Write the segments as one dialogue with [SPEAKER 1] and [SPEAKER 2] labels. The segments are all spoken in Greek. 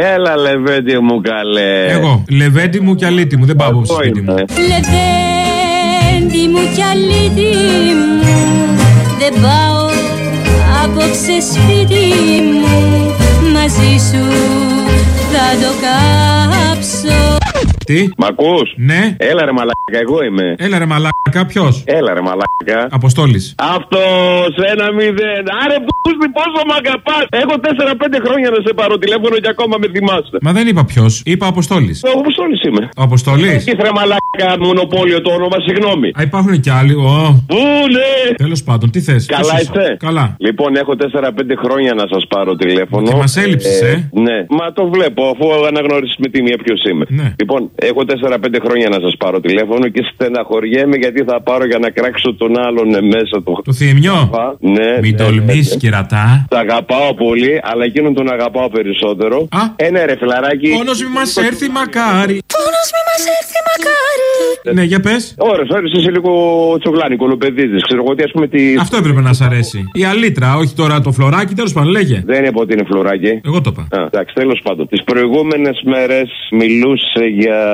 [SPEAKER 1] Έλα, λεβέντι μου καλέ.
[SPEAKER 2] Εγώ. Λεβέντι μου και αλήτη μου. Δεν πάω από σπίτι μου.
[SPEAKER 3] Λεβέντι μου κι αλήτη μου Δεν πάω απόψε σπίτι μου Μαζί σου θα το κάψω
[SPEAKER 2] Τι.
[SPEAKER 1] Μ' ακούς;
[SPEAKER 2] Ναι.
[SPEAKER 1] Έλα ρε μαλάκα, εγώ είμαι.
[SPEAKER 2] Έλα ρε μαλάκα, ποιος;
[SPEAKER 1] Έλα ρε μαλάκα.
[SPEAKER 2] Αποστόλης.
[SPEAKER 1] Αυτός ένα μηδέν. Άρε πούστη, πόσο μ' αγαπάς. Έχω 4-5 χρόνια να σε πάρω τηλέφωνο και ακόμα με θυμάσαι.
[SPEAKER 2] Μα δεν είπα ποιος. Είπα Αποστόλης.
[SPEAKER 1] Εγώ που όλη είμαι.
[SPEAKER 2] Ο Αποστόλης;
[SPEAKER 1] Έχει ρε μαλάκα μονοπόλιο το όνομα, συγγνώμη.
[SPEAKER 2] Α, υπάρχουν κι άλλοι. Ω.
[SPEAKER 1] Πού ναι.
[SPEAKER 2] Τέλος πάντων, τι θες.
[SPEAKER 1] Καλά είστε.
[SPEAKER 2] Καλά.
[SPEAKER 1] Λοιπόν, έχω 4-5 χρόνια να σας πάρω τηλέφωνο.
[SPEAKER 2] Και μας έλειψες, ε.
[SPEAKER 1] Ναι, μα το βλέπω, αφού αναγνωρίσεις με τη μία ποιος είμαι.
[SPEAKER 2] Ναι.
[SPEAKER 1] Λοιπόν, έχω 4-5 χρόνια να σας πάρω τηλέφωνο και στεναχωριέμαι γιατί θα πάρω για να κράξω τον άλλον ε, μέσα το.
[SPEAKER 2] Το θύμιο.
[SPEAKER 1] Α, Ναι,
[SPEAKER 2] Μην
[SPEAKER 1] ναι,
[SPEAKER 2] τολμήσεις,
[SPEAKER 1] ναι.
[SPEAKER 2] κερατά.
[SPEAKER 1] Τα αγαπάω πολύ, αλλά εκείνον τον αγαπάω περισσότερο.
[SPEAKER 2] Α.
[SPEAKER 1] Ένα ρε φιλαράκι.
[SPEAKER 2] Πόνος μη μας έρθει μακάρι.
[SPEAKER 3] Πόνος μη μας έρθει μακάρι
[SPEAKER 2] Ναι, για πες.
[SPEAKER 1] Ωραία, ώρες είσαι λίγο τσογλάνη, κολοπεδίζεις. Ξέρω εγώ τι ας πούμε τι.
[SPEAKER 2] Αυτό έπρεπε να σ' αρέσει. Η αλήτρα, όχι τώρα το φλωράκι, τέλος πάντων, λέγε.
[SPEAKER 1] Δεν είπα ότι είναι φλουράκι.
[SPEAKER 2] Εγώ το είπα.
[SPEAKER 1] Α, εντάξει, τέλος πάντων. Τις προηγούμενες μέρες μιλούσε για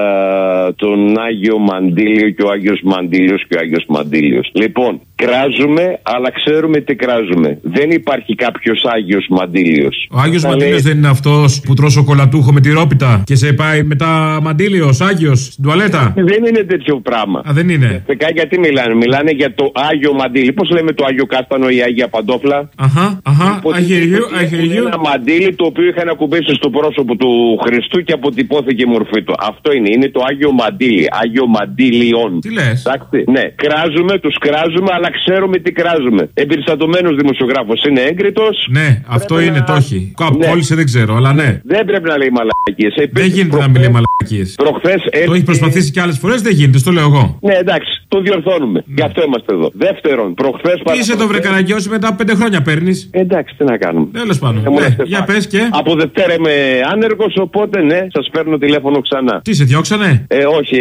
[SPEAKER 1] τον Άγιο Μαντήλιο και ο Άγιος Μαντήλιος και ο Άγιος Μαντήλιος. Λοιπόν, κράζουμε, αλλά ξέρουμε τι κράζουμε. Δεν υπάρχει κάποιος Άγιος Μαντήλιος.
[SPEAKER 2] Ο Άγιος Μαντήλιος δεν είναι αυτός που τρως σοκολατούχο με τη ρόπιτα και σε πάει μετά Μαντήλιος, Άγιος, στην τουαλέτα;
[SPEAKER 1] Δεν είναι τέτοιο πράγμα.
[SPEAKER 2] Α, δεν είναι.
[SPEAKER 1] Φεκά γιατί μιλάνε; Μιλάνε για το Άγιο Μαντήλι. Πώς λέμε το Άγιο Κάστανο ή Άγια Παντόφλα;
[SPEAKER 2] Αχα, αχα,
[SPEAKER 1] Ότι
[SPEAKER 2] I hear you, I
[SPEAKER 1] είναι
[SPEAKER 2] hear you.
[SPEAKER 1] Ένα μαντίλι το οποίο είχαν ακουμπήσει στο πρόσωπο του Χριστού και αποτυπώθηκε η μορφή του. Αυτό είναι. Είναι το Άγιο Μαντίλι. Άγιο Μαντίλιον.
[SPEAKER 2] Τι λες;
[SPEAKER 1] Εντάξει. Ναι, κράζουμε, τους κράζουμε, αλλά ξέρουμε τι κράζουμε. Εμπεριστατωμένος δημοσιογράφος είναι έγκριτος.
[SPEAKER 2] Ναι, αυτό
[SPEAKER 1] Πρέπει
[SPEAKER 2] είναι,
[SPEAKER 1] να-
[SPEAKER 2] το έχει. Κάπου
[SPEAKER 1] Ναι.
[SPEAKER 2] κόλλησε, δεν ξέρω, αλλά ναι.
[SPEAKER 1] Δεν πρέπει να λέει μαλακίες.
[SPEAKER 2] Δεν γίνεται να μιλεί μαλακίες.
[SPEAKER 1] Προχθές
[SPEAKER 2] Το έχει προσπαθήσει και άλλες φορές, δεν γίνεται, στο λέω εγώ.
[SPEAKER 1] Ναι, εντάξει, το διορθώνουμε. Γι' αυτό είμαστε εδώ. Δεύτερον, προχθές
[SPEAKER 2] Τι είσαι εδώ, βρε Καραγκιόση, μετά από πέντε χρόνια παίρνεις;
[SPEAKER 1] Εντάξει, τι να κάνουμε.
[SPEAKER 2] Τέλος πάντων.
[SPEAKER 1] Ήμουν
[SPEAKER 2] Ναι,
[SPEAKER 1] στεφάνι.
[SPEAKER 2] για πες και.
[SPEAKER 1] Από Δευτέρα είμαι άνεργος, οπότε ναι, σας παίρνω τηλέφωνο ξανά.
[SPEAKER 2] Τι σε διώξανε;
[SPEAKER 1] Ε, όχι,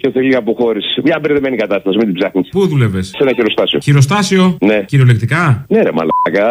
[SPEAKER 1] και θέλει αποχώρηση. Μια μπερδεμένη κατάσταση, μην την ψάχνεις.
[SPEAKER 2] Πού δούλευες;
[SPEAKER 1] Σε ένα χειροστάσιο.
[SPEAKER 2] Χειροστάσιο;
[SPEAKER 1] Ναι.
[SPEAKER 2] Κυριολεκτικά;
[SPEAKER 1] Ναι, ρε μαλάκα.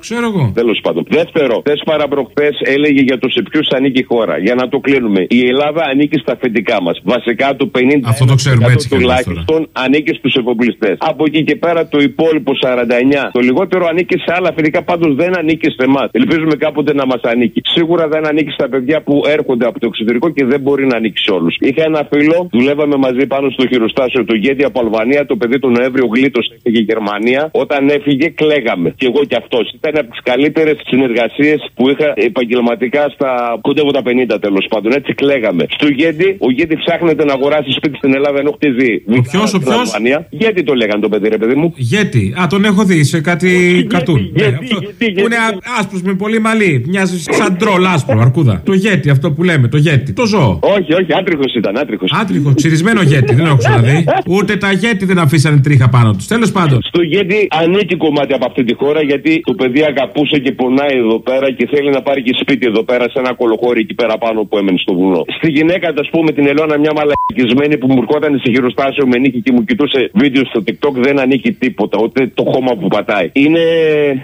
[SPEAKER 2] Ξέρω εγώ.
[SPEAKER 1] Τέλος πάντων. Δεύτερο, θε παραπροχθές έλεγε για τους σε ποιους ανήκει η χώρα. Για να το κλείνουμε. Η Ελλάδα ανήκει στα αφεντικά μας. Βασικά το 50%
[SPEAKER 2] Αυτό το ξέρουμε έτσι κι αλλιώς
[SPEAKER 1] τουλάχιστον ανήκει στους εφοπλιστές. Από εκεί και πέρα το υπόλοιπο 49. Το λιγότερο ανήκει σε άλλα αφεντικά, πάντως δεν ανήκει σε εμάς. Ελπίζουμε κάποτε να μας ανήκει. Σίγουρα δεν ανήκει στα παιδιά που έρχονται από το εξωτερικό και δεν μπορεί να ανήκει σε όλους. Είχα ένα φίλο, δουλεύαμε μαζί πάνω στο χειροστάσιο του Γέντι από Αλβανία. Το παιδί τον Νοέμβριο γλίτωσε έφυγε Γερμανία. Όταν έφυγε, κλαίγαμε. Και εγώ και αυτός. Ήταν από τις καλύτερες συνεργασίες που είχα επαγγελματικά στα κοντεύω τα 50 τέλος πάντων. Έτσι κλαίγαμε. Στο Γέντι, ο Γέντι ψάχνεται να αγοράσει σπίτι στην Ελλάδα ενώ χτίζει.
[SPEAKER 2] Ο ποιος, ο
[SPEAKER 1] στην
[SPEAKER 2] ποιος;
[SPEAKER 1] Αλβανία. Γιατί το λέγανε το παιδί, ρε παιδί μου.
[SPEAKER 2] Γέτη. Α, τον έχω δει σε κάτι καρτούν. Ναι,
[SPEAKER 1] γιατί,
[SPEAKER 2] αυτό
[SPEAKER 1] γιατί,
[SPEAKER 2] Που είναι
[SPEAKER 1] γιατί.
[SPEAKER 2] άσπρος με πολύ μαλλί. Μοιάζει σαν τρόλ άσπρο, αρκούδα. Το γέτη, αυτό που λέμε, το γέτη. Το ζώο.
[SPEAKER 1] Όχι, όχι, άτριχος ήταν, άτριχος.
[SPEAKER 2] Άτριχος, ξυρισμένο γέτη, δεν έχω ξαναδεί. Ούτε τα γέτη δεν αφήσανε τρίχα πάνω τους. Τέλος πάντων.
[SPEAKER 1] Στο Γέντι ανήκει κομμάτι από αυτή τη χώρα γιατί το παιδί αγαπούσε και πονάει εδώ πέρα και θέλει να πάρει και σπίτι εδώ πέρα σε ένα κολοχώρι εκεί πέρα πάνω που έμενε στο βουνό. Στη γυναίκα, ας πούμε, την Ελώνα, μια μαλακισμένη που μου ερχόταν σε χειροστάσιο με νίκη και μου κοιτούσε βίντεο στο TikTok δεν ανήκει τίποτα, ούτε το χώμα που πατάει. Είναι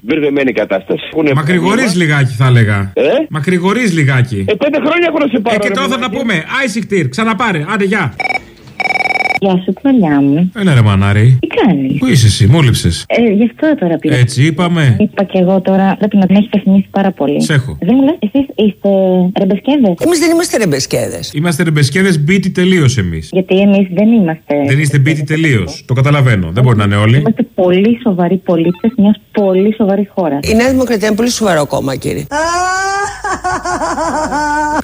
[SPEAKER 1] μπερδεμένη η κατάσταση. Έχουνε
[SPEAKER 2] Μακρηγορείς
[SPEAKER 1] πρόβλημα.
[SPEAKER 2] λιγάκι, θα έλεγα.
[SPEAKER 1] Ε;
[SPEAKER 2] Μακρηγορείς λιγάκι.
[SPEAKER 1] Ε, πέντε χρόνια έχω να σε πάρω.
[SPEAKER 2] Ε, και
[SPEAKER 1] ρε,
[SPEAKER 2] τώρα θα τα
[SPEAKER 1] μαλακή.
[SPEAKER 2] πούμε. Άισιχτήρ, ξαναπάρε. Άντε, γεια.
[SPEAKER 4] Γεια σου, κολλιά μου.
[SPEAKER 2] Έλα ρε μανάρι.
[SPEAKER 4] Τι κάνεις;
[SPEAKER 2] Πού είσαι εσύ, μόλυψες.
[SPEAKER 4] Ε, γι' αυτό τώρα πήρα.
[SPEAKER 2] Έτσι είπαμε.
[SPEAKER 4] Είπα και εγώ τώρα πρέπει να την έχεις παιχνίσει πάρα πολύ.
[SPEAKER 2] Σ' έχω.
[SPEAKER 4] Δεν μου λες, εσείς είστε ρεμπεσκέδες;
[SPEAKER 5] Εμείς δεν είμαστε ρεμπεσκέδες.
[SPEAKER 2] Είμαστε ρεμπεσκέδες μπίτι τελείως εμείς.
[SPEAKER 4] Γιατί εμείς δεν είμαστε.
[SPEAKER 2] Δεν είστε μπίτι τελείως. Το καταλαβαίνω. Δεν μπορεί να είναι όλοι.
[SPEAKER 4] Είμαστε πολύ σοβαροί πολίτες μιας πολύ σοβαρής χώρας.
[SPEAKER 5] Η Νέα Δημοκρατία είναι πολύ σοβαρό κόμμα, κύριε.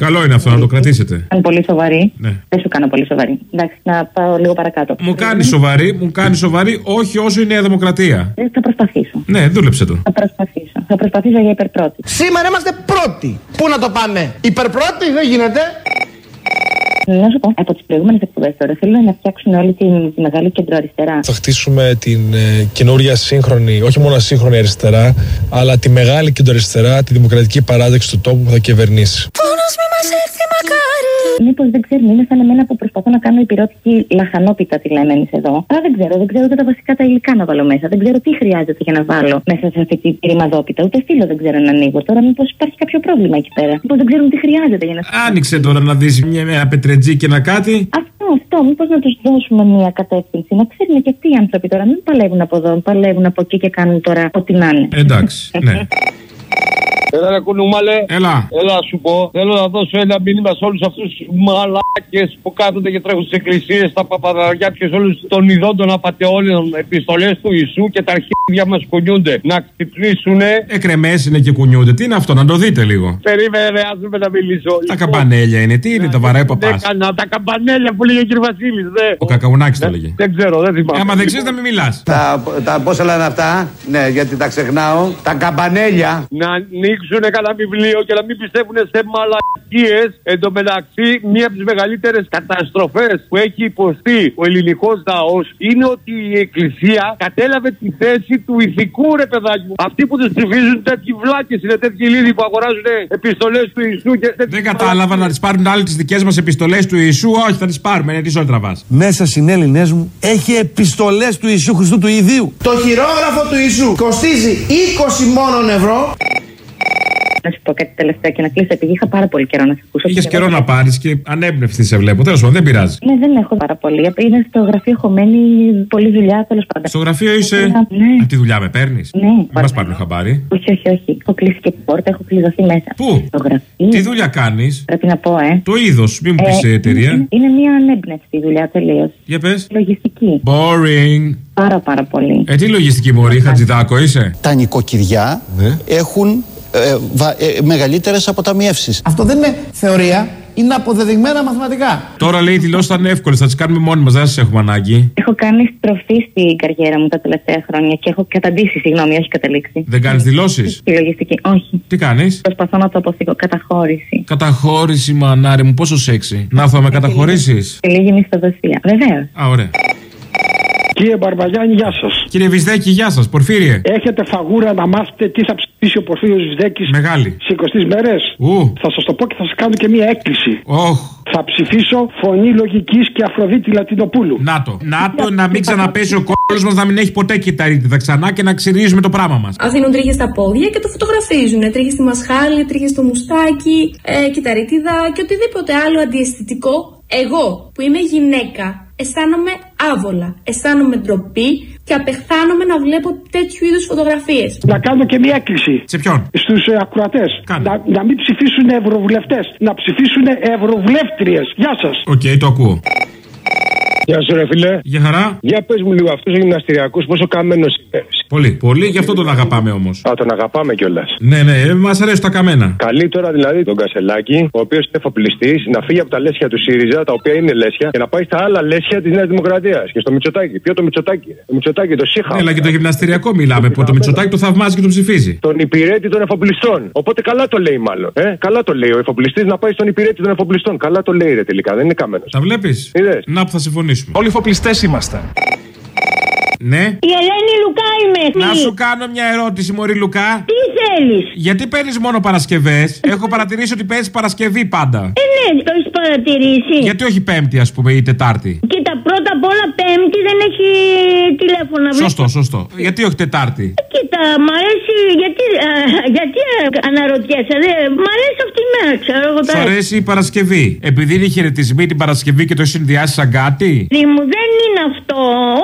[SPEAKER 2] Καλό είναι αυτό να το κρατήσετε.
[SPEAKER 4] Αν πολύ σοβαρή.
[SPEAKER 2] Ναι.
[SPEAKER 4] Δεν σου κάνω πολύ σοβαρή. Εντάξει, να πάω λίγο παρακάτω.
[SPEAKER 2] Μου κάνει σοβαρή, μου κάνει σοβαρή, όχι όσο η Νέα Δημοκρατία.
[SPEAKER 4] Ε, Θα προσπαθήσω.
[SPEAKER 2] Ναι, δούλεψε το.
[SPEAKER 4] Θα προσπαθήσω. Θα προσπαθήσω για υπερπρώτη.
[SPEAKER 6] Σήμερα είμαστε πρώτοι. Πού να το πάμε, υπερπρώτη, δεν γίνεται.
[SPEAKER 4] Να σου πω, από τις προηγούμενες εκπομπές τώρα θέλουν να φτιάξουν όλη τη, τη μεγάλη κεντροαριστερά.
[SPEAKER 7] Θα χτίσουμε την ε, καινούρια σύγχρονη, όχι μόνο σύγχρονη αριστερά, αλλά τη μεγάλη κεντροαριστερά, τη δημοκρατική παράδοξη του τόπου που θα κυβερνήσει.
[SPEAKER 3] Πόνος μη μας έρθει μακάρι μακάρι.
[SPEAKER 4] Μήπως δεν ξέρουν, είναι σαν εμένα που προσπαθώ να κάνω υπηρώτικη λαχανόπιτα, τη λέμε εμείς εδώ. Αλλά δεν ξέρω, δεν ξέρω ούτε τα βασικά τα υλικά να βάλω μέσα. Δεν ξέρω τι χρειάζεται για να βάλω μέσα σε αυτή την ρημαδόπιτα. Ούτε φύλλο δεν ξέρω να ανοίγω. Τώρα μήπως υπάρχει κάποιο πρόβλημα εκεί πέρα. Μήπως δεν ξέρουν τι χρειάζεται για να.
[SPEAKER 2] Άνοιξε τώρα να δεις μια, μια πετρετζή και ένα κάτι.
[SPEAKER 4] Αυτό, αυτό. Μήπως να τους δώσουμε μια κατεύθυνση. Να ξέρουν και αυτοί οι άνθρωποι τώρα. Μην παλεύουν από εδώ, παλεύουν από εκεί και κάνουν τώρα ό,τι να είναι.
[SPEAKER 2] Εντάξει, ναι.
[SPEAKER 8] Έλα, ρε κουνούμαλε.
[SPEAKER 2] Έλα.
[SPEAKER 8] Έλα, σου πω. Θέλω να δώσω ένα μήνυμα σε όλους αυτούς του μαλάκες που κάθονται και τρέχουν στις εκκλησίες, στα παπαδαριά και σε όλους των ειδών των απαταιώνων επιστολές του Ιησού και τα αρχίδια μας κουνιούνται. Να ξυπνήσουνε.
[SPEAKER 2] Εκρεμές είναι και κουνιούνται. Τι είναι αυτό, να το δείτε λίγο.
[SPEAKER 8] Περίμενε, άσε να μιλήσω.
[SPEAKER 2] Τα καμπανέλια είναι. Τι είναι, τα βαράει παπάς;
[SPEAKER 8] Έκανα τα καμπανέλια που λέγε ο κ. Βασίλης, ναι.
[SPEAKER 2] Ο κακαουνάκι το έλεγε.
[SPEAKER 8] Δεν ξέρω, δεν θυμάμαι.
[SPEAKER 2] Άμα δεν ξέρεις, να μην μιλάς.
[SPEAKER 6] Τα, τα πόσα λένε αυτά, ναι, γιατί τα ξεχνάω. Τα καμπανέλια.
[SPEAKER 8] Να ανοίξουν κανένα βιβλίο και να μην πιστεύουν σε μαλακίες. Εν τω μεταξύ, μία από τις μεγαλύτερες καταστροφές που έχει υποστεί ο ελληνικός λαός είναι ότι η Εκκλησία κατέλαβε τη θέση του ηθικού ρε παιδάκι μου. Αυτοί που τους ψηφίζουν τέτοιοι βλάκες είναι τέτοιοι λίδοι που αγοράζουν επιστολές του Ιησού και τέτοιοι
[SPEAKER 2] Δεν κατάλαβα να τις πάρουν άλλοι τις δικές μας επιστολές του Ιησού. Όχι, θα τις πάρουμε. Ναι, τι ζώνη τραβάς.
[SPEAKER 9] Μέσα συνέλληνές μου έχει επιστολές του Ιησού Χριστού του Ιδίου.
[SPEAKER 6] Το χειρόγραφο του Ιησού κοστίζει 20 μόνον ευρώ.
[SPEAKER 4] Να σου πω κάτι τελευταίο και να κλείσω, επειδή είχα πάρα πολύ καιρό να σε ακούσω.
[SPEAKER 2] Είχες
[SPEAKER 4] Και
[SPEAKER 2] καιρό
[SPEAKER 4] εγώ-
[SPEAKER 2] να πάρεις και ανέμπνευστη σε βλέπω. Τέλος πάντων, δεν πειράζει.
[SPEAKER 4] Ναι, δεν έχω πάρα πολύ. Είναι στο γραφείο χωμένη πολλή δουλειά, τέλος πάντων.
[SPEAKER 2] Στο γραφείο είσαι;
[SPEAKER 4] Ναι.
[SPEAKER 2] Α, τη δουλειά με παίρνεις;
[SPEAKER 4] Ναι,
[SPEAKER 2] Δεν μας
[SPEAKER 4] παρακαλώ.
[SPEAKER 2] πάρουν χαμπάρι.
[SPEAKER 4] Όχι, όχι, όχι. Έχω κλείσει και την πόρτα, έχω κλειδωθεί μέσα.
[SPEAKER 2] Πού;
[SPEAKER 4] Στο γραφείο.
[SPEAKER 2] Τι δουλειά κάνεις;
[SPEAKER 4] Πρέπει να πω, ε.
[SPEAKER 2] Το είδος, μην μου πεις
[SPEAKER 4] Ε,
[SPEAKER 2] εταιρεία.
[SPEAKER 4] είναι- Είναι μια ανέμπνευστη δουλειά τελείως.
[SPEAKER 2] Για πες.
[SPEAKER 4] Λογιστική.
[SPEAKER 2] Boring.
[SPEAKER 4] Πάρα πάρα πολύ.
[SPEAKER 2] Ε, τι λογιστική μωρή, Χατζηδάκο είσαι;
[SPEAKER 9] Τα νοικοκυριά έχουν ε, βα- ε, μεγαλύτερες αποταμιεύσεις.
[SPEAKER 6] Αυτό δεν είναι θεωρία, είναι αποδεδειγμένα μαθηματικά.
[SPEAKER 2] Τώρα λέει οι δηλώσεις θα είναι εύκολες, θα τις κάνουμε μόνοι μας, δεν σας έχουμε ανάγκη.
[SPEAKER 4] Έχω κάνει στροφή στην καριέρα μου τα τελευταία χρόνια και έχω καταντήσει, συγγνώμη, όχι καταλήξει.
[SPEAKER 2] Δεν κάνεις δηλώσεις;
[SPEAKER 4] Στη λογιστική, όχι.
[SPEAKER 2] Τι κάνεις;
[SPEAKER 4] Προσπαθώ να το αποφύγω. Καταχώρηση.
[SPEAKER 2] Καταχώρηση, μανάρι μου, πόσο σεξι. Να έρθω να με καταχωρήσει.
[SPEAKER 4] Στη λίγη μισθοδοσία. Βεβαίως.
[SPEAKER 2] Α, ωραία.
[SPEAKER 8] Κύριε Μπαρμπαγιάννη, γεια σας.
[SPEAKER 2] Κύριε Βυσδέκη, γεια σας, Πορφύριε.
[SPEAKER 8] Έχετε φαγούρα να μάθετε τι θα ψηφίσει ο Πορφύριος Βυσδέκης
[SPEAKER 2] Μεγάλη.
[SPEAKER 8] σε 20 μέρες;
[SPEAKER 2] Ου,
[SPEAKER 8] Θα σας το πω και θα σας κάνω και μία έκκληση.
[SPEAKER 2] όχ.
[SPEAKER 8] Θα ψηφίσω φωνή λογικής και Αφροδίτη Λατινοπούλου.
[SPEAKER 2] Να το. Να το, να μην ξαναπέσει ο κόλλο μα να μην έχει ποτέ κυταρίτιδα ξανά και να ξυρίζουμε το πράγμα μας.
[SPEAKER 10] Αφήνουν τρίχες στα πόδια και το φωτογραφίζουν. Τρίχες στη μασχάλη, τρίχες στο μουστάκι, ε, κυτταρίτιδα και οτιδήποτε άλλο αντιαισθητικό. Εγώ που είμαι γυναίκα αισθάνομαι άβολα, αισθάνομαι ντροπή και απεχθάνομαι να βλέπω τέτοιου είδους φωτογραφίες.
[SPEAKER 8] Να κάνω και μία έκκληση
[SPEAKER 2] Σε ποιον;
[SPEAKER 8] στους ε, ακροατές.
[SPEAKER 2] Κάνε.
[SPEAKER 8] Να, να μην ψηφίσουν ευρωβουλευτές, να ψηφίσουν ευρωβουλεύτριες. Γεια σας.
[SPEAKER 2] Οκ, το ακούω.
[SPEAKER 1] Γεια σου, ρε φίλε.
[SPEAKER 2] Γεια χαρά.
[SPEAKER 1] Για πες μου λίγο, αυτός ο γυμναστηριακός πόσο καμένος είναι.
[SPEAKER 2] Πολύ. Πολύ, γι' αυτό τον αγαπάμε όμως.
[SPEAKER 1] Α, τον αγαπάμε κιόλας.
[SPEAKER 2] Ναι, ναι, μας αρέσουν τα καμένα.
[SPEAKER 1] Καλεί τώρα δηλαδή τον Κασελάκη, ο οποίος είναι εφοπλιστής, να φύγει από τα λέσια του ΣΥΡΙΖΑ, τα οποία είναι λέσια, και να πάει στα άλλα λέσια της Νέας Δημοκρατίας. Και στο Μητσοτάκι. Ποιο το Μητσοτάκι. Το Μητσοτάκι, το ΣΥΧΑ.
[SPEAKER 2] Έλα και το γυμναστηριακό μιλάμε που το Μητσοτάκι το θαυμάζει και το ψηφίζει.
[SPEAKER 1] Τον υπηρέτη των εφοπλιστών. Οπότε καλά το λέει μάλλον. Ε, καλά το λέει. Ο εφοπλιστής να πάει στον υπηρέτη των εφοπλιστών. Καλά το λέει ρε τελικά. Δεν είναι καμένος.
[SPEAKER 2] Τα βλέπεις;
[SPEAKER 1] Είδες;
[SPEAKER 2] Να που θα συμφωνήσουμε.
[SPEAKER 7] Όλοι εφοπλιστές είμαστε.
[SPEAKER 2] Ναι.
[SPEAKER 3] Η Ελένη Λουκά είμαι.
[SPEAKER 2] Να σου κάνω μια ερώτηση, Μωρή Λουκά.
[SPEAKER 3] Τι θέλεις;
[SPEAKER 2] Γιατί παίρνεις μόνο Παρασκευές; Έχω παρατηρήσει ότι παίζει Παρασκευή πάντα.
[SPEAKER 3] Ε, ναι, το έχεις παρατηρήσει.
[SPEAKER 2] Γιατί όχι Πέμπτη, ας πούμε, ή Τετάρτη;
[SPEAKER 3] Κοίτα, πρώτα απ' όλα Πέμπτη δεν έχει τηλέφωνο.
[SPEAKER 2] Σωστό, σωστό. Γιατί όχι Τετάρτη;
[SPEAKER 3] Κοίτα, μ' αρέσει. Γιατί, α, γιατί α, αναρωτιέσαι. Δε, μ' αρέσει αυτή η μέρα, ξέρω εγώ
[SPEAKER 2] Σου
[SPEAKER 3] τώρα.
[SPEAKER 2] αρέσει η Παρασκευή. Επειδή είναι χαιρετισμοί την Παρασκευή και το έχει συνδυάσει σαν κάτι.
[SPEAKER 3] Δι μου δεν είναι αυτό.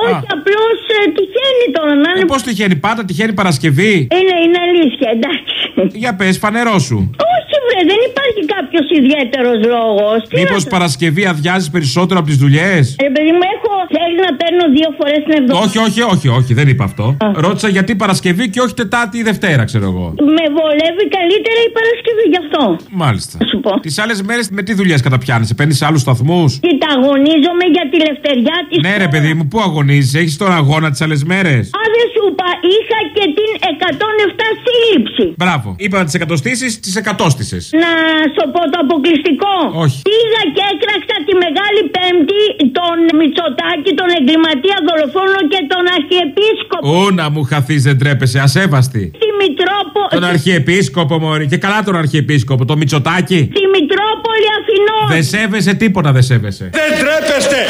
[SPEAKER 3] Όχι, απλώς τυχαίνει τώρα να
[SPEAKER 2] Ε,
[SPEAKER 3] είναι.
[SPEAKER 2] Πώς τυχαίνει πάντα, τυχαίνει Παρασκευή;
[SPEAKER 3] Είναι, είναι αλήθεια, εντάξει.
[SPEAKER 2] Για πες, φανερό σου.
[SPEAKER 3] Όχι, βρε, δεν υπάρχει κάποιος ιδιαίτερος λόγος.
[SPEAKER 2] Μήπως Παρασκευή αδειάζει περισσότερο από τις δουλειές;
[SPEAKER 3] Ρε παιδί μου, έχω. Θέλει να παίρνω δύο φορές την εβδομάδα.
[SPEAKER 2] Όχι, όχι, όχι, όχι, δεν είπα αυτό. Ρώτησα γιατί Παρασκευή και όχι Τετάρτη ή Δευτέρα, ξέρω εγώ.
[SPEAKER 3] Με βολεύει καλύτερα η Παρασκευή γι' αυτό.
[SPEAKER 2] Μάλιστα.
[SPEAKER 3] Θα σου πω.
[SPEAKER 2] Τις άλλες μέρες με τι δουλειές καταπιάνεσαι, παίρνεις σε άλλους σταθμούς;
[SPEAKER 3] Κοίτα, αγωνίζομαι για τη λευτεριά τη.
[SPEAKER 2] Ναι, ρε παιδί μου, πού αγωνίζεις, έχεις τώρα αγώνα τις άλλες μέρες;
[SPEAKER 3] Α, δεν σου είπα, είχα και την 107 σύλληψη.
[SPEAKER 2] Μπράβο. Είπα να τις εκατοστήσεις, τις εκατόστησες.
[SPEAKER 3] Να σου πω το αποκλειστικό.
[SPEAKER 2] Όχι.
[SPEAKER 3] Πήγα και έκραξα τη Μεγάλη Πέμπτη τον Μητσοτάκη, τον εγκληματία δολοφόνο και τον Αρχιεπίσκοπο.
[SPEAKER 2] Ού να μου χαθείς, δεν τρέπεσαι, ασέβαστη.
[SPEAKER 3] Στη Μητρόπολη.
[SPEAKER 2] Τον Αρχιεπίσκοπο, Μωρή. Και καλά τον Αρχιεπίσκοπο, το Μητσοτάκι.
[SPEAKER 3] Στη Μητρόπολη αστυνό.
[SPEAKER 2] Δεν σέβεσαι τίποτα, δεν σέβεσαι.
[SPEAKER 11] Δεν τρέπεστε!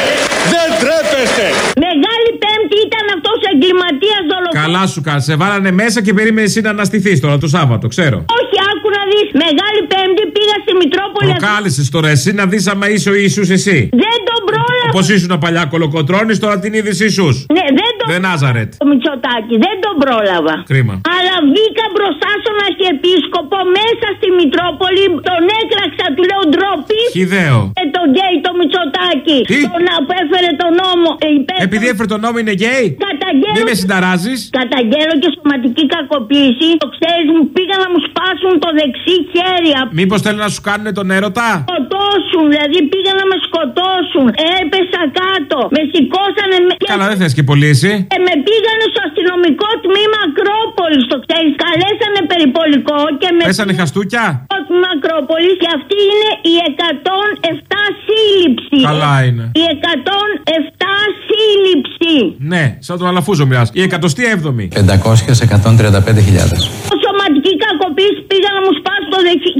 [SPEAKER 11] Δεν τρέπεστε!
[SPEAKER 3] Μεγάλη Πέμπτη ήταν αυτό εγκληματία δολοφόνο.
[SPEAKER 2] Καλά σου κάνει. Σε βάλανε μέσα και περίμενε εσύ να αναστηθείς τώρα το Σάββατο, ξέρω.
[SPEAKER 3] Όχι, άκου να δεις. Μεγάλη Πέμπτη πήγα στη Μητρόπολη.
[SPEAKER 2] Προκάλεσες τώρα εσύ να δεις άμα είσαι ο Ιησούς εσύ.
[SPEAKER 3] Δεν τον πρόλαβα.
[SPEAKER 2] Πώ ήσουν παλιά κολοκοτρόνη, τώρα την είδε Ιησούς.
[SPEAKER 3] Ναι, δεν τον
[SPEAKER 2] Δεν Νάζαρετ.
[SPEAKER 3] Το Μητσοτάκι, δεν τον πρόλαβα.
[SPEAKER 2] Κρίμα.
[SPEAKER 3] Αλλά βγήκα μπροστά στον Αρχιεπίσκοπο μέσα στη Μητρόπολη. Τον έκραξα, του λέω ντροπή.
[SPEAKER 2] Χυδαίο.
[SPEAKER 3] Και τον γκέι το Μητσοτάκι.
[SPEAKER 2] Τι;
[SPEAKER 3] Τον που έφερε τον νόμο. ε, υπέρ
[SPEAKER 2] Επειδή έφερε το νόμο είναι γκέι;
[SPEAKER 3] Καταγγέλλω.
[SPEAKER 2] Μην με συνταράζεις.
[SPEAKER 3] Καταγγέλλω και σωματική κακοποίηση. Το ξέρεις, μου πήγαν να μου σπάσουν το δεξί χέρι. απ'
[SPEAKER 2] Μήπως θέλουν να σου κάνουν τον έρωτα;
[SPEAKER 3] σκοτώσουν, δηλαδή πήγαν να με σκοτώσουν. Έπεσα κάτω. Με σηκώσανε. Με...
[SPEAKER 2] Καλά, δεν θες και πολύ εσύ.
[SPEAKER 3] Και με πήγανε στο αστυνομικό τμήμα Ακρόπολη. Το ξέρεις, καλέσανε περιπολικό και με.
[SPEAKER 2] Πέσανε χαστούκια;
[SPEAKER 3] Στο τμήμα Ακρόπολη και αυτή είναι η 107 σύλληψη.
[SPEAKER 2] Καλά είναι.
[SPEAKER 3] Η 107 σύλληψη.
[SPEAKER 2] Ναι, σαν τον Αλαφούζο μοιάζει. Η 107η.
[SPEAKER 12] 500 σε 135.000.
[SPEAKER 3] Σωματική κακοποίηση πήγα να μου σπάσει το δεξί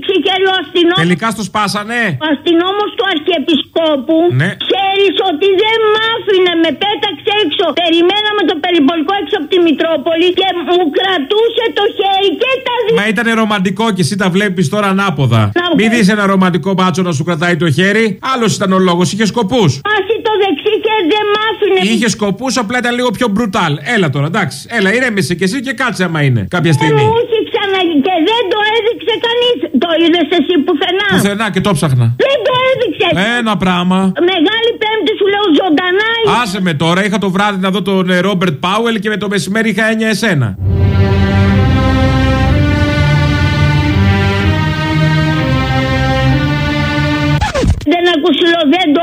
[SPEAKER 3] χέρι ο αστυνόμο.
[SPEAKER 2] Τελικά στο σπάσανε.
[SPEAKER 3] Ο αστυνόμο του Αρχιεπισκόπου
[SPEAKER 2] Ναι.
[SPEAKER 3] ξέρεις ότι δεν μ' άφηνε, με πέταξε έξω. Περιμέναμε το περιπολικό έξω από τη Μητρόπολη και μου κρατούσε το χέρι και τα δύο.
[SPEAKER 2] Μα ήταν ρομαντικό και εσύ τα βλέπεις τώρα ανάποδα.
[SPEAKER 3] Να
[SPEAKER 2] Μην
[SPEAKER 3] βγω.
[SPEAKER 2] δεις ένα ρομαντικό μπάτσο να σου κρατάει το χέρι. Άλλος ήταν ο λόγος, είχε σκοπούς.
[SPEAKER 3] Σπάσει το δεξί χέρι, δεν μ' άφηνε.
[SPEAKER 2] Είχε σκοπούς, απλά ήταν λίγο πιο μπρουτάλ. Έλα τώρα, εντάξει. Έλα, ηρέμησε και εσύ και κάτσε άμα είναι κάποια
[SPEAKER 3] Δεν
[SPEAKER 2] στιγμή.
[SPEAKER 3] μου είχε ξαναγεί και δεν το έδειξε κανείς. Το είδες εσύ πουθενά;
[SPEAKER 2] Πουθενά και το ψάχνα.
[SPEAKER 3] Δεν το έδειξες.
[SPEAKER 2] Ένα πράγμα.
[SPEAKER 3] Μεγάλη Πέμπτη σου λέω ζωντανά.
[SPEAKER 2] Άσε με τώρα, είχα το βράδυ να δω τον Ρόμπερτ Πάουελ και με το μεσημέρι είχα έννοια εσένα.
[SPEAKER 3] Δεν ακούσιλο, δεν το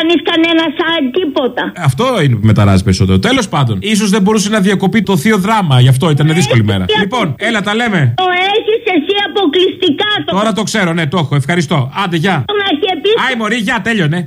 [SPEAKER 3] κάνει κανένα σαν τίποτα.
[SPEAKER 2] Αυτό είναι που μεταράζει περισσότερο. Τέλος πάντων, ίσως δεν μπορούσε να διακοπεί το θείο δράμα, γι' αυτό ήταν ε, δύσκολη μέρα. Λοιπόν, έλα τα λέμε.
[SPEAKER 3] Το έχεις εσύ αποκλειστικά το.
[SPEAKER 2] Τώρα το ξέρω, ναι, το έχω. Ευχαριστώ. Άντε, γεια. Άι, μωρή, γεια, τέλειωνε. Ναι.